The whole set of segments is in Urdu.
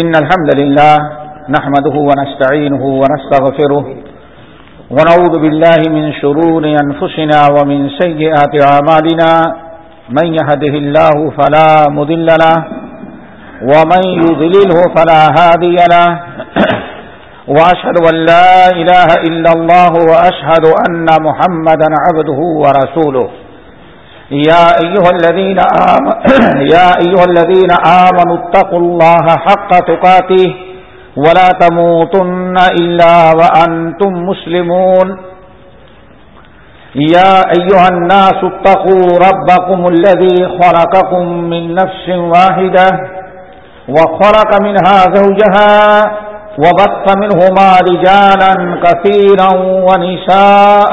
إن الحمد لله نحمده ونستعينه ونستغفره ونعوذ بالله من شرور أنفسنا ومن سيئات عمالنا من يهده الله فلا مذل له ومن يذلله فلا هادي له وأشهد أن لا إله إلا الله وأشهد أن محمدا عبده ورسوله يا أيها الذين يا أيها الذين آمنوا اتقوا الله حق تقاته ولا تموتن إلا وأنتم مسلمون. يا أيها الناس اتقوا ربكم الذي خلقكم من نفس واحدة وخلق منها زوجها وبث منهما رجالا كثيرا ونساء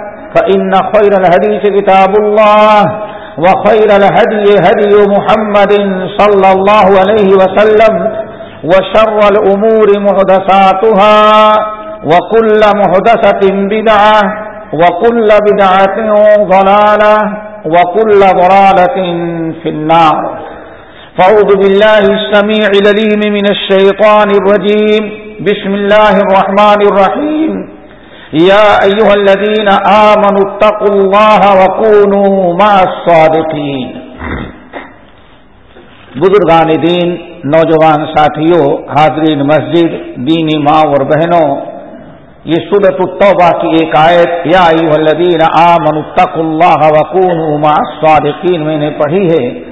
فإن خير الهديث كتاب الله وخير الهدي هدي محمد صلى الله عليه وسلم وشر الأمور محدثاتها وكل محدثة بدعة وكل بدعة ضلالة وكل ضلالة في النار فأعوذ بالله السميع لليم من الشيطان الرجيم بسم الله الرحمن الرحيم يا أيها الذين آمنوا اتقوا الله وكونوا مع الصادقين. بزرگان دین، نوجوان ساتھیوں، حاضرین مسجد دینی ماں اور بہنوں، یہ صورت التوبہ کی ایک آیت، یا ایوہ الذین آمنوا اتقوا اللہ وکونوا مع الصادقین میں نے پڑھی ہے۔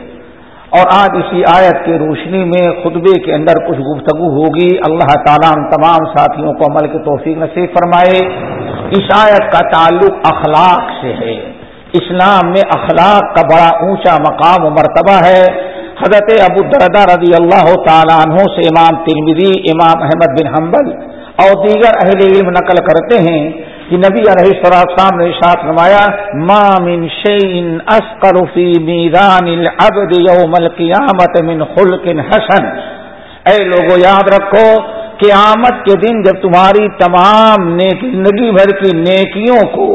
اور آج اسی آیت کی روشنی میں خطبے کے اندر کچھ گفتگو ہوگی۔ اللہ تعالیٰ ان تمام ساتھیوں کو عمل کی توفیق نصیب فرمائے۔ اس آیت کا تعلق اخلاق سے ہے۔ اسلام میں اخلاق کا بڑا اونچا مقام و مرتبہ ہے۔ حضرت ابو دردہ رضی اللہ تعالیٰ عنہ سے امام ترمیدی امام احمد بن حنبل اور دیگر اہل علم نقل کرتے ہیں۔ کہ نبی علیہ السلام نے ساتھ نمایا مامن شعین اسکر فی میران العبد یوم القیامت من خلق حسن. اے لوگو، یاد رکھو، قیامت کے دن جب تمہاری تمام زندگی بھر کی نیکیوں کو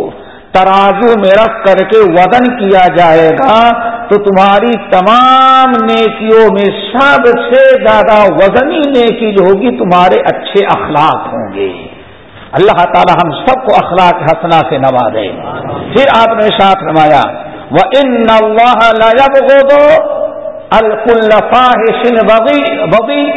ترازو میں رکھ کر کے وزن کیا جائے گا، تو تمہاری تمام نیکیوں میں سب سے زیادہ وزنی نیکی جو ہوگی، تمہارے اچھے اخلاق ہوں گے۔ اللہ تعالی ہم سب کو اخلاق حسنا سے نوا دے۔ پھر آپ نے ساتھ نمایا وہ ان دو الفاحشن بغی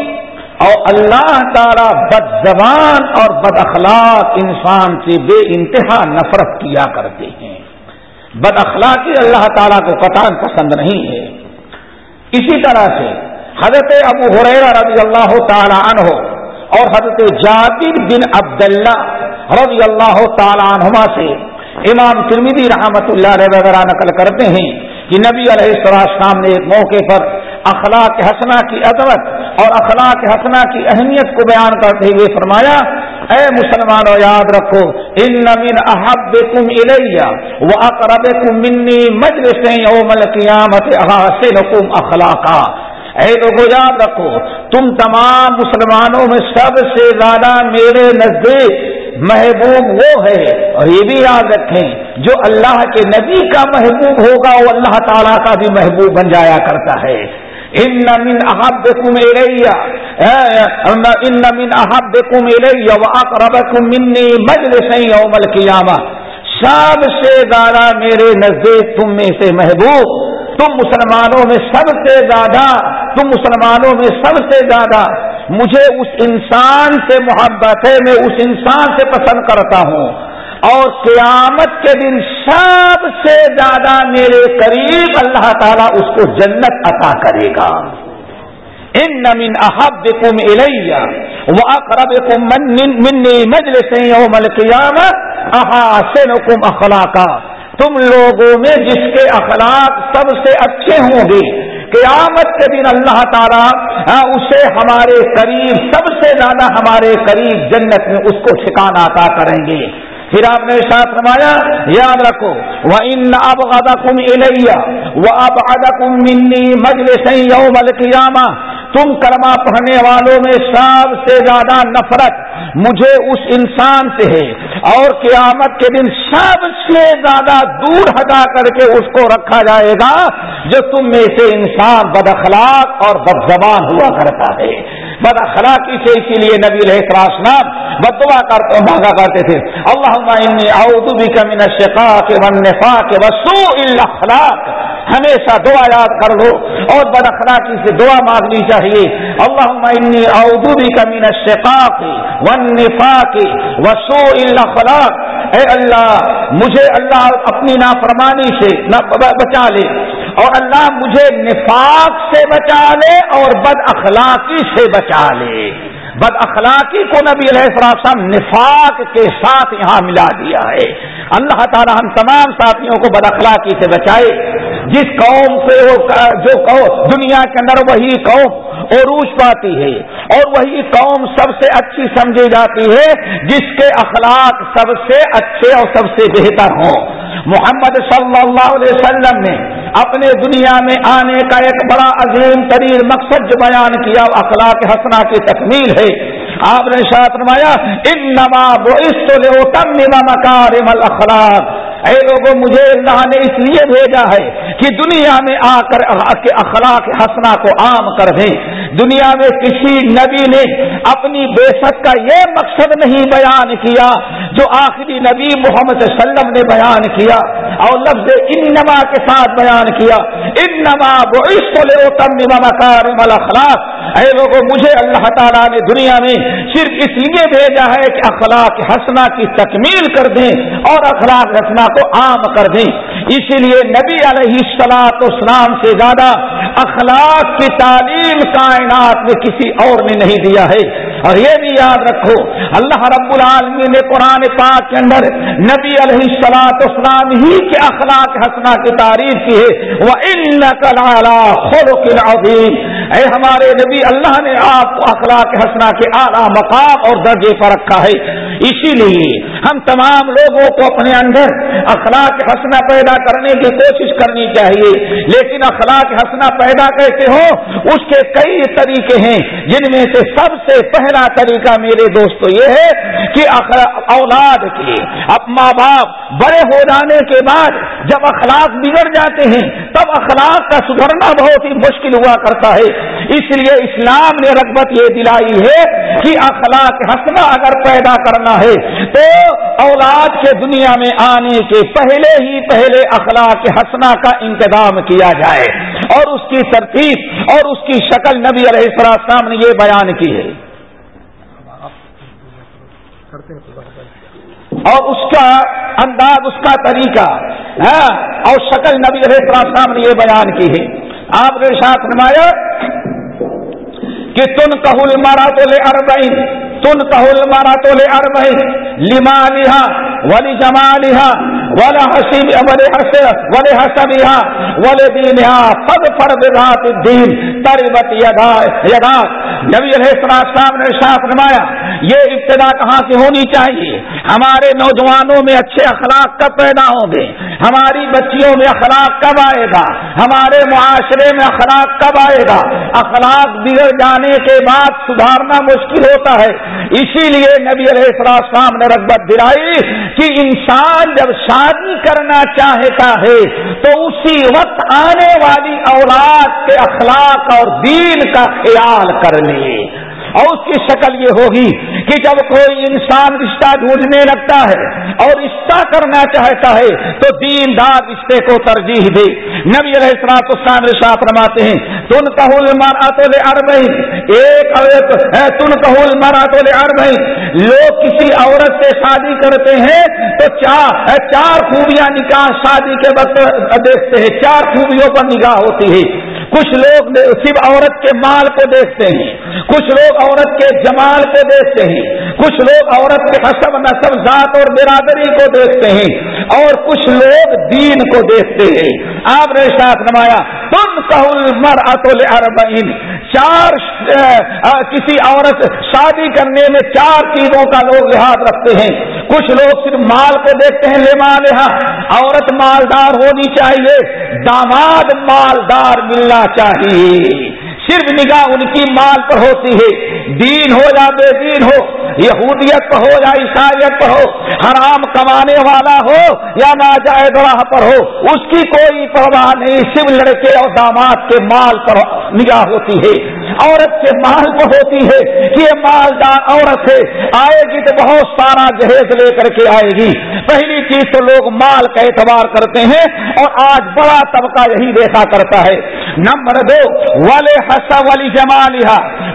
اور اللہ تعالی بد زبان اور بد اخلاق انسان سے بے انتہا نفرت کیا کرتے ہیں۔ بد اخلاقی اللہ تعالیٰ کو قطان پسند نہیں ہے۔ اسی طرح سے حضرت ابو حریرہ رضی اللہ تعالی عنہ اور حضرت جابر بن عبداللہ رضی اللہ تعالیٰ عنہما سے امام ترمیدی رحمت اللہ علیہ وغیرہ نقل کرتے ہیں کہ نبی علیہ السلام نے ایک موقع پر اخلاق حسنا کی عظمت اور اخلاق حسنا کی اہمیت کو بیان کرتے ہوئے فرمایا، اے مسلمانوں یاد رکھو، ان نمین احب کم الیہ وہ اقرب کم منی مجلس یوم القیامت اخلاقا۔ اے لوگوں یاد رکھو، تم تمام مسلمانوں میں سب سے زیادہ میرے نزدیک محبوب وہ ہے، اور یہ بھی یاد رکھیں، جو اللہ کے نبی کا محبوب ہوگا، وہ اللہ تعالیٰ کا بھی محبوب بن جایا کرتا ہے۔ ان نمین احب کم اریا ان نمین احب کم اریا اقرب کم منی مجلس یوم القیامہ سب سے زیادہ میرے نزدیک تم میں سے محبوب تم مسلمانوں میں سب سے زیادہ، تم مسلمانوں میں سب سے زیادہ۔ مجھے اس انسان سے محبت ہے، میں اس انسان سے پسند کرتا ہوں۔ اور قیامت کے دن سب سے زیادہ میرے قریب اللہ تعالیٰ اس کو جنت عطا کرے گا۔ ان نمین احب کم الیہ وہ اقرب کم منی مجل سے مل قیامت احاسن کم اخلاقہ تم لوگوں میں جس کے اخلاق سب سے اچھے ہوں گے، قیامت کے دن اللہ تعالیٰ ہاں، اسے ہمارے قریب، سب سے زیادہ ہمارے قریب جنت میں اس کو ٹھکانا عطا کریں گے۔ پھر آپ نے ساتھ فرمایا، یاد رکھو وہ ان اب ادا کم الیا وہ اب ادا کم منی مجل سی یوم القیامہ تم کرما پڑھنے والوں میں سب سے زیادہ نفرت مجھے اس انسان سے ہے اور قیامت کے دن سب سے زیادہ دور ہٹا کر کے اس کو رکھا جائے گا جو تم میں سے انسان بد اخلاق اور بد زبان ہوا کرتا ہے۔ بد اخلاقی سے اسی لیے نبی الحسراسنام بدوا کرتے، مانگا کرتے تھے۔ اللہ من الشقاق والنفاق وسوء الاخلاق ہمیشہ دعا یاد کر لو اور بد اخلاقی سے دعا مانگنی چاہیے اللہ اعوذ بک من الشقاق والنفاق وسوء الاخلاق اے اللہ، مجھے اللہ اپنی نافرمانی سے بچا لے۔ اور اللہ مجھے نفاق سے بچا لے اور بد اخلاقی سے بچا لے۔ بد اخلاقی کو نبی علیہ السلام نفاق کے ساتھ یہاں ملا دیا ہے۔ اللہ تعالی ہم تمام ساتھیوں کو بد اخلاقی سے بچائے۔ جس قوم سے وہ جو قوم دنیا کے اندر وہی قوم عروج پاتی ہے اور وہی قوم سب سے اچھی سمجھی جاتی ہے، جس کے اخلاق سب سے اچھے اور سب سے بہتر ہوں۔ محمد صلی اللہ علیہ وسلم نے اپنے دنیا میں آنے کا ایک بڑا عظیم ترین مقصد جو بیان کیا، اخلاق حسنا کی تکمیل ہے۔ آپ نے شاط نمایا ان نواب مکارم الاخلاق اے لوگوں مجھے اللہ نے اس لیے بھیجا ہے کہ دنیا میں آ کر اخلاق حسنا کو عام کر دیں۔ دنیا میں کسی نبی نے اپنی بے ست کا یہ مقصد نہیں بیان کیا جو آخری نبی محمد صلی اللہ علیہ وسلم نے بیان کیا اور لفظ انما کے ساتھ بیان کیا۔ انما مکارم الاخلاق اے لوگوں مجھے اللہ تعالیٰ نے دنیا میں صرف اس لیے بھیجا ہے کہ اخلاق حسنا کی تکمیل کر دیں اور اخلاق حسنا کو عام کر دیں۔ اسی لیے نبی علیہ السلاط اسلام سے زیادہ اخلاق کی تعلیم کائنات میں کسی اور نے نہیں دیا ہے۔ اور یہ بھی یاد رکھو، اللہ رب العالمین نے قرآن پاک کے اندر نبی علیہ السلاط اسلام ہی کے اخلاق حسنا کی تعریف کی ہے۔ وہ ان عظیم اے ہمارے نبی، اللہ نے آپ کو اخلاق حسنا کے اعلیٰ مقام اور درجے پر رکھا ہے۔ اسی لیے ہم تمام لوگوں کو اپنے اندر اخلاق حسنا پیدا کرنے کی کوشش کرنی چاہیے۔ لیکن اخلاق حسنا پیدا کیسے ہو؟ اس کے کئی طریقے ہیں۔ جن میں سے سب سے پہلا طریقہ میرے دوستو یہ ہے کہ اولاد کے اب ماں باپ بڑے ہو جانے کے بعد جب اخلاق بگڑ جاتے ہیں، تب اخلاق کا سدھرنا بہت ہی مشکل ہوا کرتا ہے۔ اس لیے اسلام نے رغبت یہ دلائی ہے کہ اخلاق حسنا اگر پیدا کرنا ہے تو اولاد کے دنیا میں آنے کے پہلے ہی پہلے اخلاق حسنا کا انتظام کیا جائے۔ اور اس کی ترتیب اور اس کی شکل نبی علیہ السلام نے یہ بیان کی ہے۔ اور اس کا انداز اس کا طریقہ ہاں، اور شکل نبی علیہ السلام نے یہ بیان کی ہے۔ آپ نے ساتھ نمایا کہ تن کہل مارا تو لے اربئی تن کہل مارا تو لے اربئی لما لہا ولی جما لہا ولا حسین حسیب حسن حسب حسن حسب ولی دین پد فرد رات دین تربت یدا یدا نبی علیہ السلام نے ساتھ نمایا یہ ابتدا کہاں سے ہونی چاہیے؟ ہمارے نوجوانوں میں اچھے اخلاق کب پیدا ہوں گے؟ ہماری بچیوں میں اخلاق کب آئے گا؟ ہمارے معاشرے میں اخلاق کب آئے گا؟ اخلاق بگڑ جانے کے بعد سدھارنا مشکل ہوتا ہے۔ اسی لیے نبی علیہ السلام نے رغبت دلائی کہ انسان جب شادی کرنا چاہتا ہے تو اسی وقت آنے والی اولاد کے اخلاق اور دین کا خیال کر لے۔ اور اس کی شکل یہ ہوگی کہ جب کوئی انسان رشتہ ڈھونڈنے لگتا ہے اور رشتہ کرنا چاہتا ہے تو دین دار رشتے کو ترجیح دے۔ نبی علیہ السلام اسلام رشاط رماتے ہیں، تن کہول مارا تو لے اربئی ایک تن کہول مارا تو لے اربئی لوگ کسی عورت سے شادی کرتے ہیں تو چار چار خوبیاں نکاح شادی کے وقت دیکھتے ہیں، چار خوبیوں پر نگاہ ہوتی ہے۔ کچھ لوگ صرف عورت کے مال کو دیکھتے ہیں، کچھ لوگ عورت کے جمال کو دیکھتے ہیں، کچھ لوگ عورت کے حسب نصب ذات اور برادری کو دیکھتے ہیں اور کچھ لوگ دین کو دیکھتے ہیں۔ آپ نے ساتھ نمایا تم کہ مر اتول چار کسی عورت شادی کرنے میں چار چیزوں کا لوگ لحاظ رکھتے ہیں۔ کچھ لوگ صرف مال کو دیکھتے ہیں، لے مال عورت مالدار ہونی چاہیے، داماد مالدار ملنا چاہیے۔ صرف نگاہ ان کی مال پر ہوتی ہے۔ دین ہو یا بے دین ہو، یہودیت پر ہو یا عیسائیت پر ہو، حرام کمانے والا ہو یا ناجائز راہ پر ہو، اس کی کوئی پرواہ نہیں۔ صرف لڑکے اور داماد کے مال پر نگاہ ہوتی ہے۔ عورت کے مال پر ہوتی ہے کہ یہ مالدار عورت ہے، آئے گی تو بہت سارا جہیز لے کر کے آئے گی۔ پہلی چیز تو لوگ مال کا اعتبار کرتے ہیں اور آج بڑا طبقہ یہی دیکھا کرتا ہے۔ نمبر دو والے والی جمال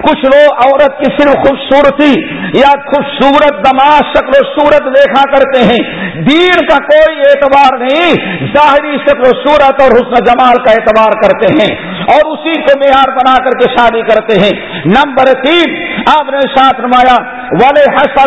کچھ لوگ عورت کی صرف خوبصورتی یا خوبصورت دماغ شکل و صورت دیکھا کرتے ہیں۔ دین کا کوئی اعتبار نہیں، ظاہری شکل و صورت اور حسن جمال کا اعتبار کرتے ہیں۔ اور اسی کو معیار بنا کر کے شادی کرتے ہیں۔ نمبر تین، آپ نے ساتھ رمایا والے حسب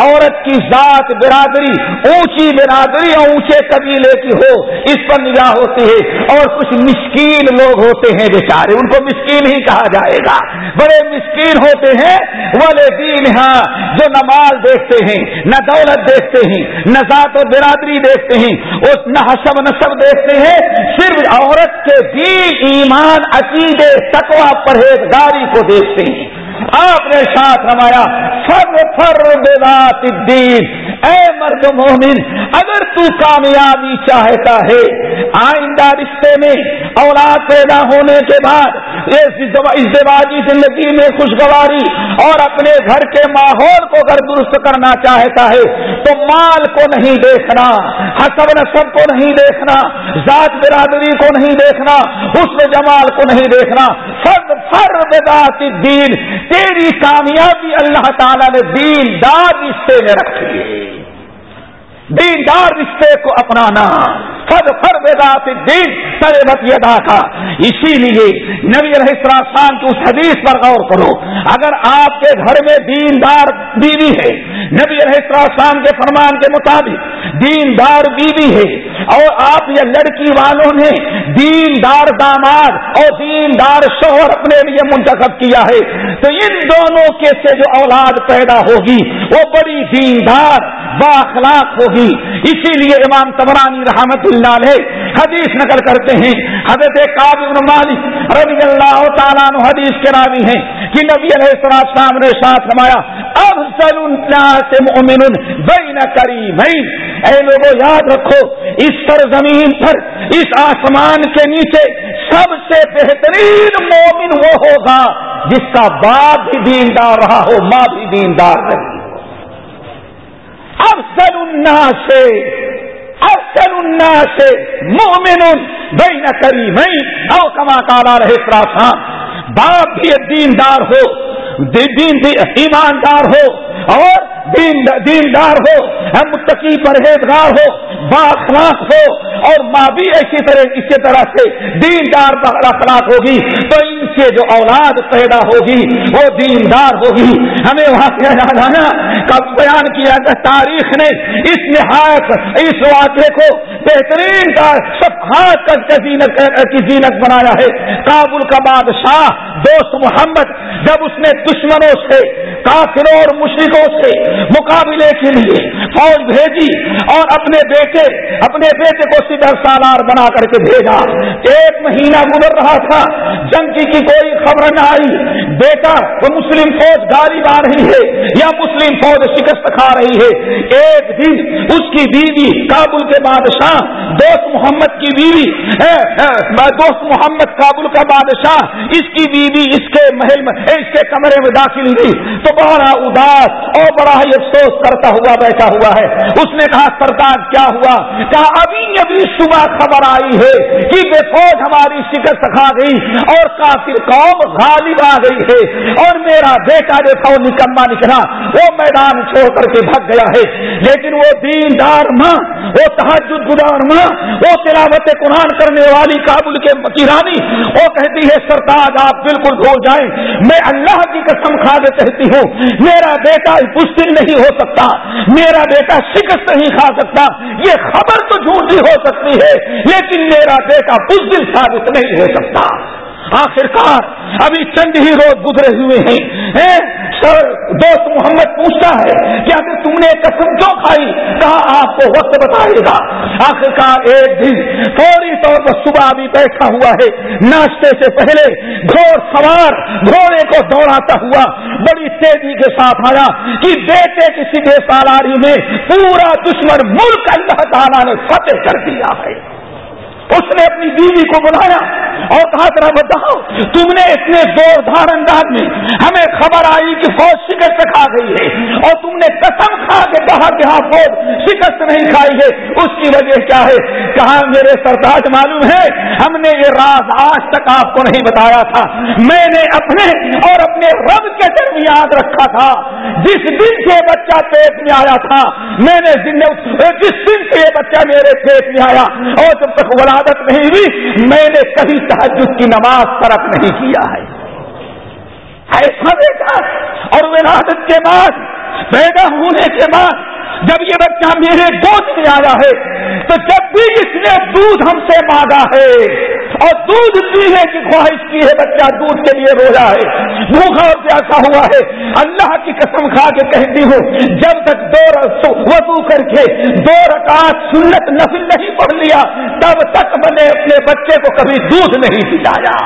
عورت کی ذات برادری، اونچی برادری اور اونچے قبیلے کی ہو، اس پر نگاہ ہوتی ہے۔ اور کچھ مسکین لوگ ہوتے ہیں بیچارے، ان کو مشکل مسکین ہی کہا جائے گا۔ بڑے مسکین ہوتے ہیں، والے دین ہاں جو نماز دیکھتے ہیں، نہ دولت دیکھتے ہیں، نہ ذات و برادری دیکھتے ہیں۔ نہ حسب نصب دیکھتے ہیں، صرف عورت کے دین، ایمان، عقیدے تکوا پرہیزگاری کو دیکھتے ہیں۔ آپ نے ساتھ رمایا فر فر الدین اے مرد مومن، اگر تو کامیابی چاہتا ہے، آئندہ رشتے میں اولاد پیدا ہونے کے بعد ازدواجی زندگی میں خوشگواری اور اپنے گھر کے ماحول کو اگر درست کرنا چاہتا ہے، تو مال کو نہیں دیکھنا، حسب نصب کو نہیں دیکھنا، ذات برادری کو نہیں دیکھنا، حسن جمال کو نہیں دیکھنا۔ فرد فرد ذات دین تیری کامیابی اللہ تعالیٰ نے دیندار رشتے میں رکھی ہے۔ دیندار رشتے کو اپنانا۔ فد فر دین سر ادا تھا اسی لیے نبی السلام کی اس حدیث پر غور کرو۔ اگر آپ کے گھر میں دیندار بیوی ہے، نبی السلام کے فرمان کے مطابق دیندار بیوی ہے، اور آپ یہ لڑکی والوں نے دیندار داماد اور دیندار شوہر اپنے لیے منتخب کیا ہے، تو ان دونوں کے سے جو اولاد پیدا ہوگی، وہ بڑی دیندار باخلاق ہوگی۔ اسی لیے امام تبرانی رحمت اللہ علیہ حدیث نقل کرتے ہیں، حضرت بن مالک رضی اللہ تعالیٰ حدیث کے راوی ہیں کہ نبی علیہ السلام نے ساتھ نمایا افضل الناس مؤمن بین کریمین اے لوگوں یاد رکھو، اس سرزمین پر، اس آسمان کے نیچے سب سے بہترین مومن وہ ہوگا جس کا باپ بھی دیندار رہا ہو، ماں بھی دیندار رہی افضل الناس سے الناس سے مومن بین کریمین او کما کالا رہے پراسان باپ بھی دیندار ہو دین ایماندار ہو، اور دیندار ہو متقی پرہیزگار ہو باخلاق ہو اور ماں بھی ایسی طرح اسی طرح سے دیندار اخلاق ہوگی، تو ان سے جو اولاد پیدا ہوگی، وہ دیندار ہوگی۔ ہمیں وہاں سے یاد آنا کب بیان کیا گیا تاریخ نے اس نہایت، اس واقعے کو بہترین کا صفحات کی زینت بنایا ہے۔ کابل کا بادشاہ، دوست محمد، جب اس نے دشمنوں سے، کافروں اور مشرقوں سے مقابلے کے لیے فوج بھیجی اور اپنے بیٹے اپنے بیٹے کو سدھر سالار بنا کر کے بھیجا۔ ایک مہینہ گزر رہا تھا، جنگ کی کوئی خبر نہ آئی۔ بیٹا، وہ مسلم فوج گالی آ رہی ہے یا مسلم فوج شکست کھا رہی ہے؟ ایک دن اس کی بیوی کابل کے بادشاہ، دوست محمد کی بیوی دوست محمد کابل کا بادشاہ، اس کی بیوی اس کے محل میں، اس کے کمرے میں داخل ہوئی۔ تو بڑا اداس اور بڑا ہی افسوس کرتا ہوا بیٹھا ہوا ہے۔ اس نے کہا، سرکار، کیا ہوا؟ کہا، ابھی ابھی صبح خبر آئی ہے کہ بے فوج ہماری شکست کھا گئی اور کافر قوم غالب آ گئی ہے اور میرا بیٹا دیکھا وہ نکما نکلا، وہ میدان چھوڑ کر کے بھگ گیا ہے۔ لیکن وہ دیندار ماں، وہ تحجد گزار ماں، وہ تلاوت قرآن کرنے والی کابل کے رانی وہ کہتی ہے، سرتاج، آپ بالکل بھول جائیں۔ میں اللہ کی قسم کھا کے کہتی ہوں، میرا بیٹا پشتل نہیں ہو سکتا، میرا بیٹا شکست نہیں کھا سکتا۔ یہ خبر تو جھوٹی ہو سکتی ہے، لیکن میرا بیٹا بزدل ثابت نہیں ہو سکتا۔ آخرکار ابھی چند ہی روز گزرے ہوئے ہیں؟ سر دوست محمد پوچھتا ہے کہ اگر تم نے قسم کیوں کھائی؟ کہا، آپ کو وقت بتائے گا۔ آخرکار ایک دن فوری طور پر صبح ابھی بیٹھا ہوا ہے۔ ناشتے سے پہلے گھوڑ سوار گھوڑے کو دوڑاتا ہوا بڑی تیزی کے ساتھ آیا کہ بیٹے کی سیدھے سالاری میں پورا دشمن ملک اللہ تعالیٰ نے فتح کر دیا ہے۔ اس نے اپنی بیوی کو بلایا اور کہا ذرا بتاؤ، تم نے اتنے زور دھار انداز میں ہمیں خبر آئی کہ فوج شکست کھا گئی ہے اور تم نے قسم کھا کے کہا کہ ہاں فوج شکست نہیں کھائی ہے، اس کی وجہ کیا ہے؟ کہا، میرے سرتاج معلوم ہے، ہم نے یہ راز آج تک آپ کو نہیں بتایا تھا۔ میں نے اپنے اور اپنے رب کے درمیان رکھا تھا۔ جس دن سے بچہ پیٹ میں آیا تھا، میں نے جس دن سے یہ بچہ میرے پیٹ میں آیا اور جب تک بلا عادت نہیں ہوئی، میں نے کبھی تحجد کی نماز فرق نہیں کیا ہے۔ ایسا بیٹا اور ولادت کے بعد، پیدا ہونے کے بعد جب یہ بچہ میرے گود میں آیا ہے، تو جب بھی اس نے دودھ ہم سے مانگا ہے، اور دودھ پینے کی خواہش کی ہے بچہ دودھ کے لیے رویا ہے۔ بھوکھا اور پیاسا ہوا ہے۔ اللہ کی قسم کھا کے کہتی ہوں، جب تک دو وضو کر کے دو رکعت سنت نفل نہیں پڑھ لیا، تب تک میں نے اپنے بچے کو کبھی دودھ نہیں پلایا۔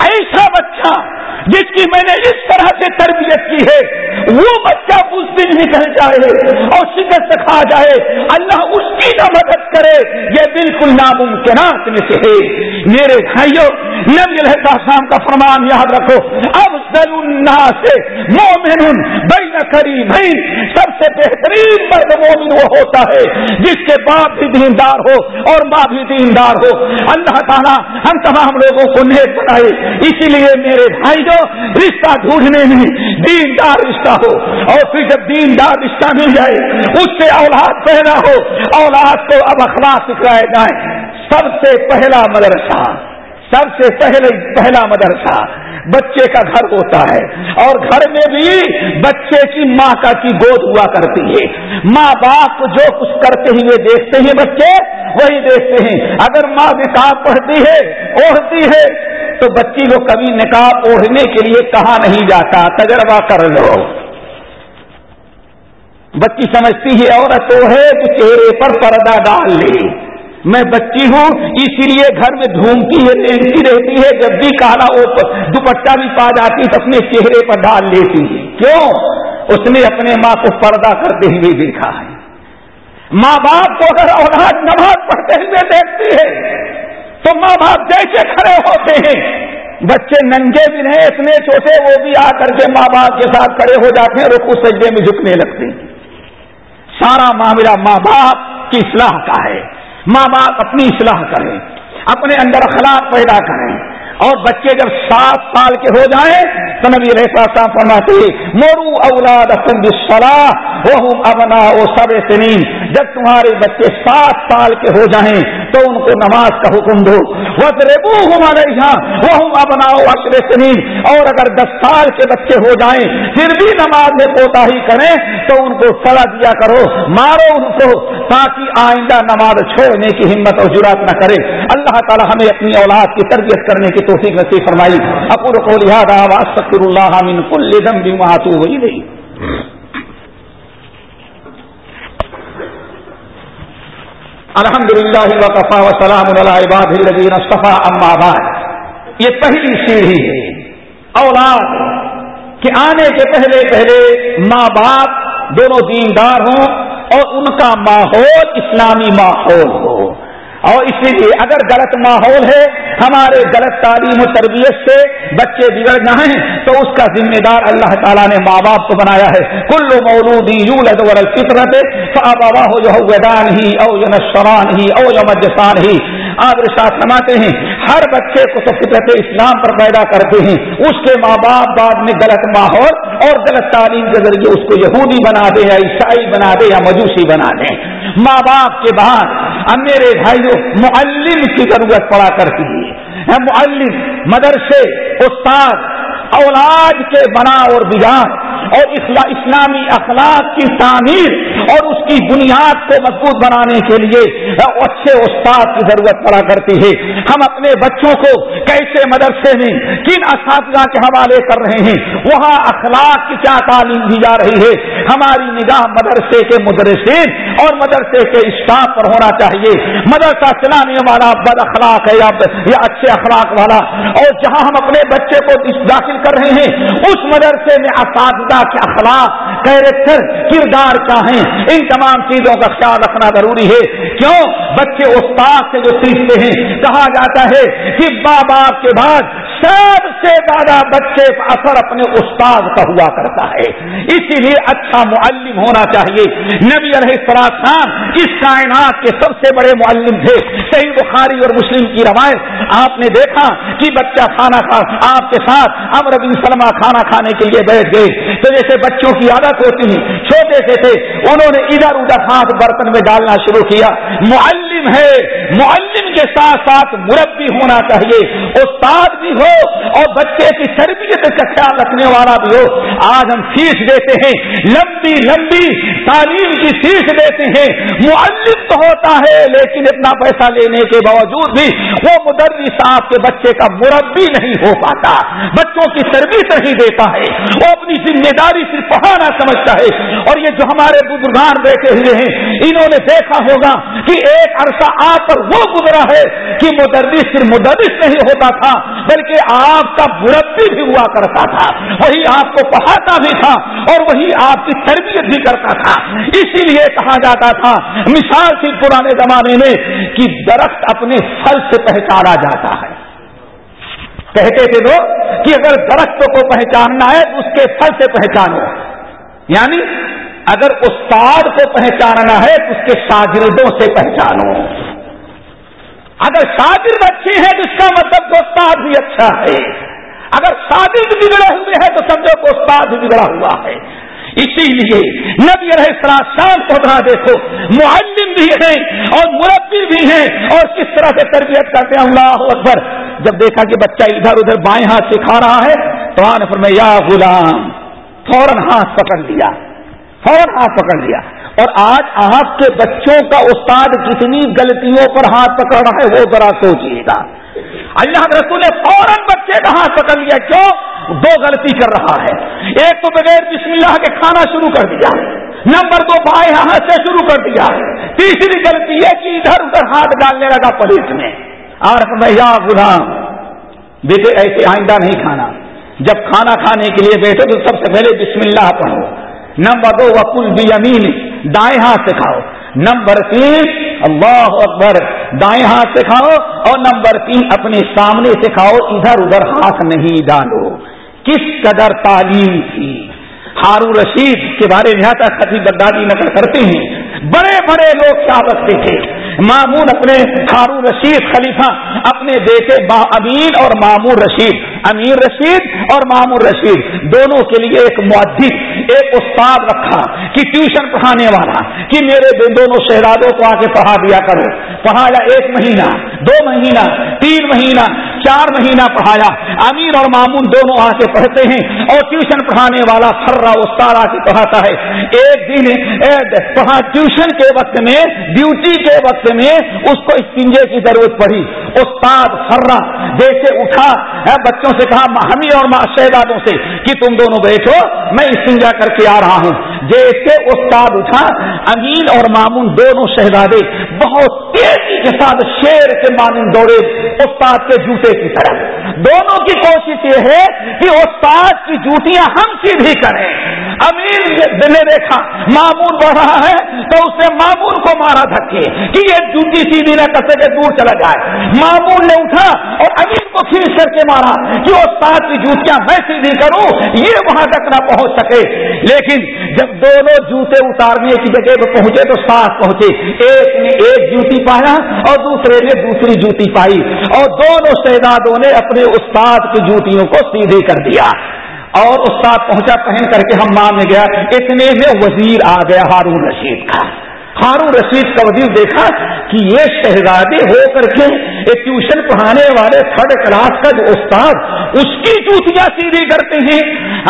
ایسا بچہ جس کی میں نے اس طرح سے تربیت کی ہے، وہ بچہ اس دن نکل جائے اور شکست کھا جائے۔ اللہ اس کی نہ مدد کرے، یہ بالکل ناممکنات میں سے ہے۔ میرے بھائیوں، نبی الحمد کا فرمان یاد رکھو۔ اب سے مومن بین کری بھائی سب سے بہترین مرد مومن وہ ہوتا ہے جس کے باپ بھی دیندار ہو اور ماں بھی دیندار ہو۔ اللہ تعالیٰ ہم تمام لوگوں کو نیک بنائے۔ اسی لیے میرے بھائی جو رشتہ ڈھونڈنے میں دیندار رشتہ ہو۔ اور پھر جب دیندار رشتہ مل جائے، اس سے اولاد پیدا ہو۔ اولاد کو اب اخلاق سکھائے جائیں۔ سب سے پہلا مدرسہ، سب سے پہلے پہلا مدرسہ۔ بچے کا گھر ہوتا ہے اور گھر میں بھی بچے کی ماں کا کی گود ہوا کرتی ہے۔ ماں باپ جو کچھ کرتے ہوئے دیکھتے ہیں بچے، وہی دیکھتے ہیں۔ اگر ماں نکاح پڑھتی ہے اوڑھتی ہے، تو بچی کو کبھی نکاح اوڑھنے کے لیے کہا نہیں جاتا، تجربہ کر لو۔ بچی سمجھتی ہے، عورت تو ہے کہ چہرے پر پردہ ڈال لے۔ میں بچی ہوں، اسی لیے گھر میں ڈھونگتی ہے لینتی رہتی ہے، جب بھی کالا دوپٹہ بھی پا جاتی تو اپنے چہرے پر ڈال لیتی ہے۔ کیوں؟ اس نے اپنے ماں کو پردہ کرتے ہوئے دیکھا ہے۔ ماں باپ کو اگر اولاد نماز پڑھتے ہوئے دیکھتی ہے تو ماں باپ جیسے کھڑے ہوتے ہیں۔ بچے ننگے بھی نہیں، اتنے چھوٹے وہ بھی آ کر کے ماں باپ کے ساتھ کھڑے ہو جاتے ہیں رخو سجدے میں جھکنے لگتے ہیں۔ سارا معاملہ ماں باپ کی اصلاح کا ہے۔ ماں باپ اپنی اصلاح کریں اپنے اندر اخلاق پیدا کریں۔ اور بچے جب سات سال کے ہو جائیں تو نبی رہتا صاحب فرماتے مورو اولاد صلاح وہ ابنا او سب سنین۔ جب تمہارے بچے سات سال کے ہو جائیں تو ان کو نماز کا حکم دو۔ وہ ہمارے یہاں وہ ابنا اشر سنین۔ اور اگر دس سال کے بچے ہو جائیں پھر بھی نماز میں کوتا ہی کریں تو ان کو سزا دیا کرو۔ مارو ان کو تاکہ آئندہ نماز چھوڑنے کی ہمت اور جرات نہ کرے۔ اللہ تعالی ہمیں اپنی اولاد کی تربیت کرنے کی توفیق نصیب فرمائی. اپور کو لہٰذا واسطر اللہ من کل ذنب واتوب الیہ الحمد للہ وقفا وسلام عباد الذین اصطفى. اما بعد، یہ پہلی سیڑھی ہے. اولاد کہ آنے کے پہلے پہلے ماں باپ دونوں دیندار ہوں اور ان کا ماحول اسلامی ماحول ہو۔ اور اسی لیے اگر غلط ماحول ہے، ہمارے غلط تعلیم و تربیت سے بچے بگڑ نہ ہیں، تو اس کا ذمہ دار اللہ تعالیٰ نے ماں باپ کو بنایا ہے۔ کل مولودی یو لدور فطرت ہو جو ہی او جو نشران ہی او جو مجسان ہی آپ رشاط سماتے ہیں، ہر بچے کو تو فطرت اسلام پر پیدا کرتے ہیں۔ اس کے ماں باپ بعد میں غلط ماحول اور غلط تعلیم کے ذریعے اس کو یہودی بنا دے یا عیسائی بنا دے یا مجوسی بنا دے ماں باپ کے بعد اب میرے بھائیوں معلم کی ضرورت پڑا کرتی ہے معلم، مدرسے، استاد، اولاد کے بنا اور بجان اور اسلامی اخلاق کی تعمیر اور اس کی بنیاد کو مضبوط بنانے کے لیے اچھے استاد کی ضرورت پڑا کرتی ہے۔ ہم اپنے بچوں کو کیسے مدرسے میں کن اساتذہ کے حوالے کر رہے ہیں، وہاں اخلاق کی کیا تعلیم دی جا رہی ہے۔ ہماری نگاہ مدرسے کے مدرسین اور مدرسے کے اسٹاف پر ہونا چاہیے۔ مدرسہ چلانے والا بد اخلاق ہے یا اچھے اخلاق والا۔ اور جہاں ہم اپنے بچے کو داخل کر رہے ہیں، اس مدرسے میں اساتذہ کے اخلاق کیریکٹر کردار کیا ہیں۔ ان تمام چیزوں کا خیال رکھنا ضروری ہے۔ کیوں؟ بچے استاد سے جو سیکھتے ہیں، کہا جاتا ہے کہ ماں باپ کے بعد سب سے زیادہ بچے اثر اپنے استاد کا ہوا کرتا ہے۔ اسی لیے اچھا معلم ہونا چاہیے۔ نبی علیہ السلام اس کائنات کے سب سے بڑے معلم تھے۔ صحیح بخاری اور مسلم کی روایت۔ آپ نے دیکھا کہ بچہ کھانا کھا، آپ کے ساتھ امر بن سلمہ کھانا کھانے کے لیے بیٹھ گئے۔ تو جیسے بچوں کی عادت ہوتی ہے، چھوٹے سے تھے، انہوں نے ادھر ادھر ہاتھ برتن میں ڈالنا شروع کیا۔ معلم ہے، معلم کے ساتھ ساتھ مربی ہونا چاہیے۔ استاد بھی ہو اور بچے کی تربیت کا خیال رکھنے والا بھی ہو۔ آج ہم فیس دیتے ہیں، لمبی لمبی تعلیم کی فیس دیتے ہیں۔ معلم تو ہوتا ہے، لیکن اتنا پیسہ لینے کے باوجود بھی وہ مدرس صاحب کے بچے کا مربی نہیں ہو پاتا۔ بچوں کی تربیت نہیں دیتا ہے۔ وہ اپنی ذمہ داری صرف پڑھانا سمجھتا ہے۔ اور یہ جو ہمارے بزرگان بیٹھے ہوئے ہیں، انہوں نے دیکھا ہوگا کہ ایک عرصہ آپ پر وہ گزرا ہے کہ مدرس صرف مدرس نہیں ہوتا تھا، بلکہ آپ کا مربی بھی ہوا کرتا تھا، وہی آپ کو پڑھاتا بھی تھا، اور وہی آپ کی تربیت بھی کرتا تھا۔ اسی لیے کہا جاتا تھا، مثال تھی پرانے زمانے میں کہ درخت اپنے پھل سے پہچانا جاتا ہے۔ کہتے تھے لوگ کہ اگر درخت کو پہچاننا ہے تو اس کے پھل سے پہچانو۔ یعنی اگر استاد کو پہچاننا ہے تو اس کے شاگردوں سے پہچانو۔ اگر شاگرد اچھے ہیں تو اس کا مطلب استاد بھی اچھا ہے۔ اگر شاگرد بگڑے ہوئے ہیں تو سمجھو کہ استاد بھی بگڑا ہوا ہے۔ اسی لیے نبی رہے شام کو دیکھو۔ معلم بھی ہیں اور مربی بھی ہیں۔ اور کس طرح سے تربیت کرتے ہیں؟ اللہ اکبر۔ جب دیکھا کہ بچہ ادھر ادھر بائیں ہاتھ سکھا رہا ہے تو آن پر میں یا غلام، فوراً ہاتھ پکڑ لیا۔ فوراً ہاتھ پکڑ لیا۔ اور آج آپ کے بچوں کا استاد کتنی غلطیوں پر ہاتھ پکڑ رہا ہے وہ ذرا سوچیے گا۔ اللہ رسول نے فوراً بچے کا ہاتھ پکڑ لیا۔ کیوں؟ دو غلطی کر رہا ہے۔ ایک تو بغیر بسم اللہ کے کھانا شروع کر دیا۔ نمبر دو، بائیں ہاتھ سے شروع کر دیا۔ تیسری غلطی ہے کہ ادھر ادھر ہاتھ ڈالنے لگا پولیس میں اور یا غلام، بیٹے، ایسے آئندہ نہیں کھانا۔ جب کھانا کھانے کے لیے بیٹھو تو سب سے پہلے بسم اللہ پڑھو۔ نمبر دو وکل بھی امین دائیں ہاتھ سے کھاؤ۔ نمبر تین، اللہ اکبر، دائیں ہاتھ سے کھاؤ اور نمبر تین، اپنے سامنے سے کھاؤ، ادھر ادھر ہاتھ نہیں ڈالو۔ کس قدر تعلیم تھی۔ ہارو رشید کے بارے میں یہاں تک خطیب بغدادی نقل کرتے ہیں۔ بڑے بڑے لوگ کیا رکھتے تھے۔ مامون اپنے ہارو رشید خلیفہ، اپنے بیٹے با امین اور مامور رشید۔ امیر رشید اور مامور رشید۔ دونوں کے لیے ایک معدد ایک استاد رکھا کہ ٹیوشن پڑھانے والا، کہ میرے دونوں شہزادوں کو آ کے پڑھا دیا کرو۔ پڑھایا ایک مہینہ، دو مہینہ، تین مہینہ چار مہینہ پڑھایا۔ امیر اور مامون دونوں آ کے پڑھتے ہیں اور ٹیوشن پڑھانے والا فرا استاد آ کے پڑھاتا ہے۔ ایک دن ٹیوشن کے وقت میں، ڈیوٹی کے وقت میں اس کو استنجے کی ضرورت پڑی۔ استاد فرا جیسے اٹھا۔ بچوں سے کہا ہمی اور شہزادوں سے کہ تم دونوں بیٹھو، میں استنجا کر کے آ رہا ہوں۔ جیسے استاد اٹھا، امین اور مامون دونوں شہزادے بہت تیزی کے ساتھ شیر کے مانند دوڑے استاد کے جوتے کی طرف۔ دونوں کی کوشش یہ ہے کہ استاد کی جوتیاں ہم سیدھی کریں۔ امیر نے دیکھا معمول بڑھ رہا ہے تو اس نے معمول کو مارا دھکے کہ یہ جوتی سیدھی نہ کر سکے دور چلا جائے۔ معمول نے اٹھا اور امیر کو کھینچ کر کے مارا کہ وہ سات کی جوتیاں میں سیدھی کروں، یہ وہاں تک نہ پہنچ سکے۔ لیکن جب دونوں جوتے اتارنے کی جگہ پہ پہنچے تو ساتھ پہنچے۔ ایک نے ایک جوتی پایا اور دوسرے نے دوسری جوتی پائی۔ اور دونوں شہزادوں نے اپنے استاد کی جوتیوں کو سیدھی کر دیا۔ اور استاد پہنچا، پہن کر کے ہم مان میں گیا، اتنے میں وزیر آ گیا، ہارون رشید کا۔ ہارون رشید کا وزیر دیکھا کہ یہ شہزادے ہو کر کے ایک ٹیوشن پڑھانے والے تھرڈ کلاس کا جو استاد اس کی جوتیاں سیدھی کرتے ہیں۔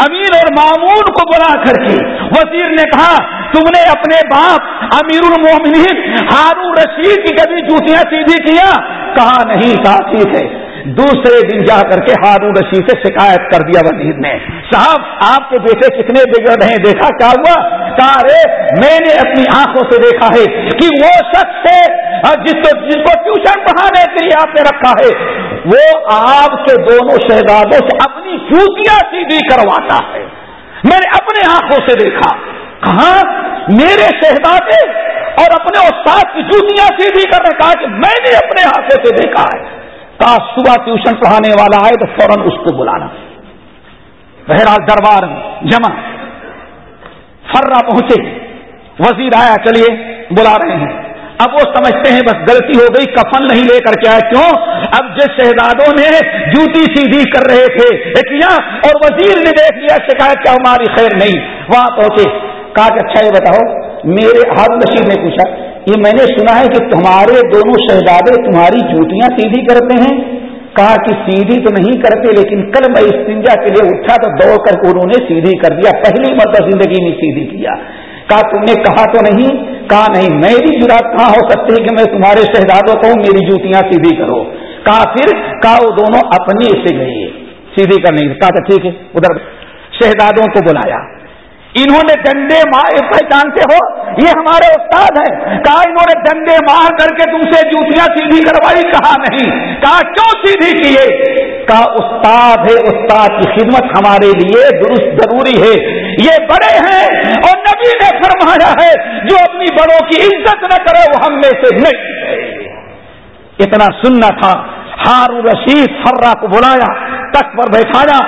امیر اور معمول کو بلا کر کے وزیر نے کہا، تم نے اپنے باپ امیر المومنین ہارون رشید کی کبھی جوتیاں سیدھی کیا؟ کہا، نہیں کہا ٹھیک ہے دوسرے دن جا کر کے ہارون رشید سے شکایت کر دیا وزیر نے۔ صاحب، آپ کے بیٹے کتنے بگڑ رہے ہیں، دیکھا کیا ہوا؟ کارے میں نے اپنی آنکھوں سے دیکھا ہے کہ وہ شخص ہے جس کو جس کو ٹیوشن پڑھانے کے لیے آپ نے رکھا ہے، وہ آپ کے دونوں شہزادوں سے اپنی جوتیاں سیدھی کرواتا ہے۔ میں نے اپنے آنکھوں سے دیکھا۔ کہاں؟ میرے شہزادے اور اپنے استاد کی جوتیاں سیدھی کرنے کہا کہ میں نے اپنے ہاتھوں سے دیکھا ہے۔ کہا صبح ٹیوشن پڑھانے والا آئے تو فوراً اس کو بلانا۔ بہرحال دربار جمع۔ فرا پہنچے۔ وزیر آیا، چلیے، بلا رہے ہیں۔ اب وہ سمجھتے ہیں بس غلطی ہو گئی، کفن نہیں لے کر کے آئے۔ کیوں؟ اب جس شہزادوں نے جوتی سیدھی کر رہے تھے کیا اور وزیر نے دیکھ لیا، شکایت کیا، ہماری خیر نہیں۔ وہاں پہنچے۔ کہا کہ اچھا یہ بتاؤ، میرے ہارون رشید نے پوچھا یہ میں نے سنا ہے کہ تمہارے دونوں شہزادے تمہاری جوتیاں سیدھی کرتے ہیں۔ کہا کہ سیدھی تو نہیں کرتے، لیکن کل میں استنجا کے لیے اٹھا تو دوڑ کر کے انہوں نے سیدھی کر دیا۔ پہلی مرتبہ زندگی میں سیدھی کیا۔ کہا، تم نے کہا تو نہیں، کہا نہیں میری جرات کہاں ہو سکتی ہے کہ میں تمہارے شہزادوں کو میری جوتیاں سیدھی کرو کہا، پھر کہا، وہ دونوں اپنی سے گئے۔ سیدھی کرنے کہا تو ٹھیک ہے۔ ادھر شہزادوں کو بلایا۔ انہوں نے ڈنڈے مار پہچانتے ہو، یہ ہمارے استاد ہیں۔ کہا انہوں نے ڈنڈے مار کر کے تم سے جوتیاں سیدھی کروائی، کہا نہیں۔ کہا کیوں سیدھی کیے؟ کہا استاد ہے، استاد کی خدمت ہمارے لیے درست ضروری ہے۔ یہ بڑے ہیں اور نبی نے فرمایا ہے، جو اپنی بڑوں کی عزت نہ کرے، وہ ہم میں سے نہیں۔ اتنا سننا تھا۔ ہارو رشید فرا کو بلایا۔ تک پر بیٹھایا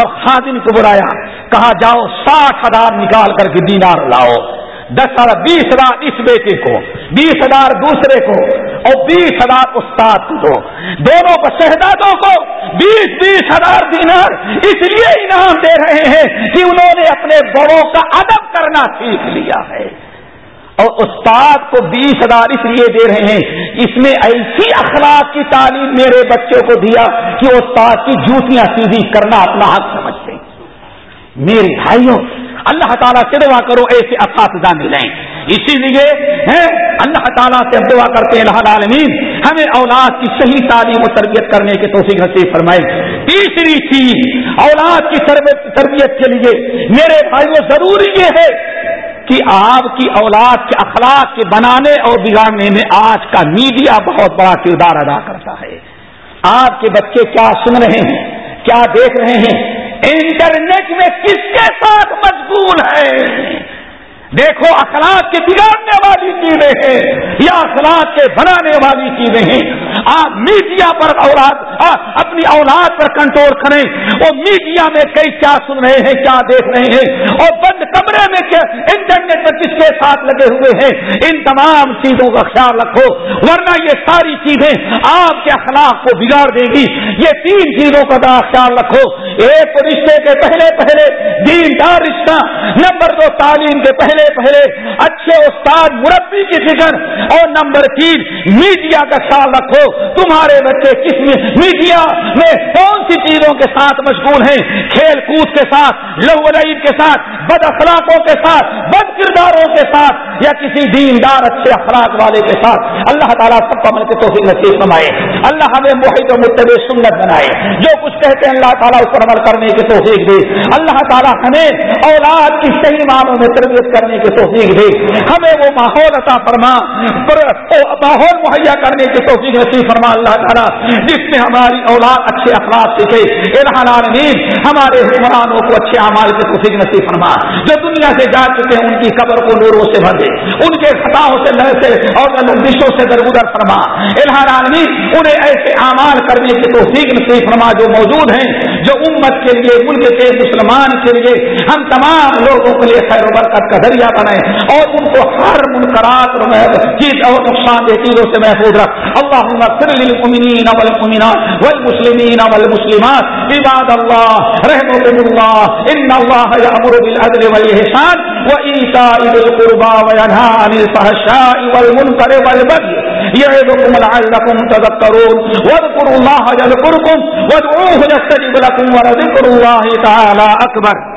اور خادم کو بلایا، کہا، جاؤ، ساٹھ ہزار نکال کر کے دینار لاؤ۔ دس ہزار، بیس ہزار اس بیٹے کو، بیس ہزار دوسرے کو اور بیس ہزار استاد کو دونوں کو، شہزادوں کو بیس بیس ہزار دینار اس لیے انعام دے رہے ہیں کہ انہوں نے اپنے بڑوں کا ادب کرنا سیکھ لیا ہے۔ اور استاد کو بیس ہزار اس لیے دے رہے ہیں۔ اس میں ایسی اخلاق کی تعلیم میرے بچوں کو دیا کہ استاد کی جوتیاں سیدھی کرنا اپنا حق سمجھتے میرے بھائیوں، اللہ تعالیٰ سے دعا کرو، ایسے اساتذہ ملیں۔ اسی لیے اللہ تعالیٰ سے دعا کرتے ہیں اللہ ہمیں اولاد کی صحیح تعلیم و تربیت کرنے کے توفیق نصیب فرمائے۔ تیسری چیز، اولاد کی تربیت کے لیے میرے بھائیوں، ضروری یہ ہے کہ آپ کی اولاد کے اخلاق کے بنانے اور بگاڑنے میں آج کا میڈیا بہت بڑا کردار ادا کرتا ہے۔ آپ کے بچے کیا سن رہے ہیں؟ کیا دیکھ رہے ہیں؟ انٹرنیٹ میں کس کے ساتھ مشغول ہے دیکھو اخلاق کے بگاڑنے والی چیزیں ہیں یا اخلاق کے بنانے والی چیزیں ہیں۔ آپ میڈیا پر اولاد اپنی اولاد پر کنٹرول کریں۔ وہ میڈیا میں کئی کیا سن رہے ہیں، کیا دیکھ رہے ہیں۔ اور بند کمرے میں کیا انٹرنیٹ پر کس کے ساتھ لگے ہوئے ہیں۔ ان تمام چیزوں کا خیال رکھو، ورنہ یہ ساری چیزیں آپ کے اخلاق کو بگاڑ دے گی۔ یہ تین چیزوں کا خیال رکھو۔ ایک رشتے کے پہلے پہلے دین دار رشتہ۔ نمبر دو، تعلیم کے پہلے پہلے۔ اچھے استاد، مربی کی فکر۔ اور نمبر تین، میڈیا کا خیال رکھو۔ تمہارے بچے کس میڈیا میں کون سی چیزوں کے ساتھ مشغول ہیں؟ کھیل کود کے ساتھ لہو لعید کے ساتھ، بد اخلاقوں کے ساتھ، بد کرداروں کے ساتھ، یا کسی دیندار اچھے اخلاق والے کے ساتھ؟ اللہ تعالیٰ سب عمل کے توفیق نصیب فرمائے۔ اللہ ہمیں محیط و متب سنت بنائے۔ جو کچھ کہتے ہیں، اللہ تعالیٰ اس پر عمل کرنے کی توفیق دے۔ اللہ تعالیٰ ہمیں اولاد کی صحیح معنوں میں تربیت کرنے کی توفیق دے۔ ہمیں وہ ماحول عطا فرما ماحول مہیا کرنے کی توفیق نصیب فرما اللہ تعالیٰ، جس میں ہماری اولاد اچھے اخلاق سیکھے العالمین، ہمارے حکمرانوں کو اچھے اعمال کی توفیق نصیب فرما۔ جو دنیا سے جا چکے ہیں، ان کی قبر کو نوروں سے بھر دے۔ ان کے خطاؤں سے لڑ سے اور لشوں سے درگزر فرما۔ العالمین، انہیں ایسے اعمال کرنے کی توفیق نصیب فرما جو موجود ہیں، جو امت کے لیے، ملک کے مسلمان کے لیے ہم تمام لوگوں کے لیے خیر و برکت کا ذریعہ بنے اور ان کو ہر منقرات چیز اور نقصان دہ چیزوں سے محفوظ رکھ۔ اللہ للمؤمنین والمؤمنات والمسلمین والمسلمات. عباد اللہ رحمكم اللہ ان اللہ یامر بالعدل والاحسان وایتاء ذی القربى وینھا عن الفحشاء والمنکر والبغي يعظكم لعلكم تذكرون. واذكروا الله يذكركم، وادعوه يستجب لكم ولذكر الله تعالى اکبر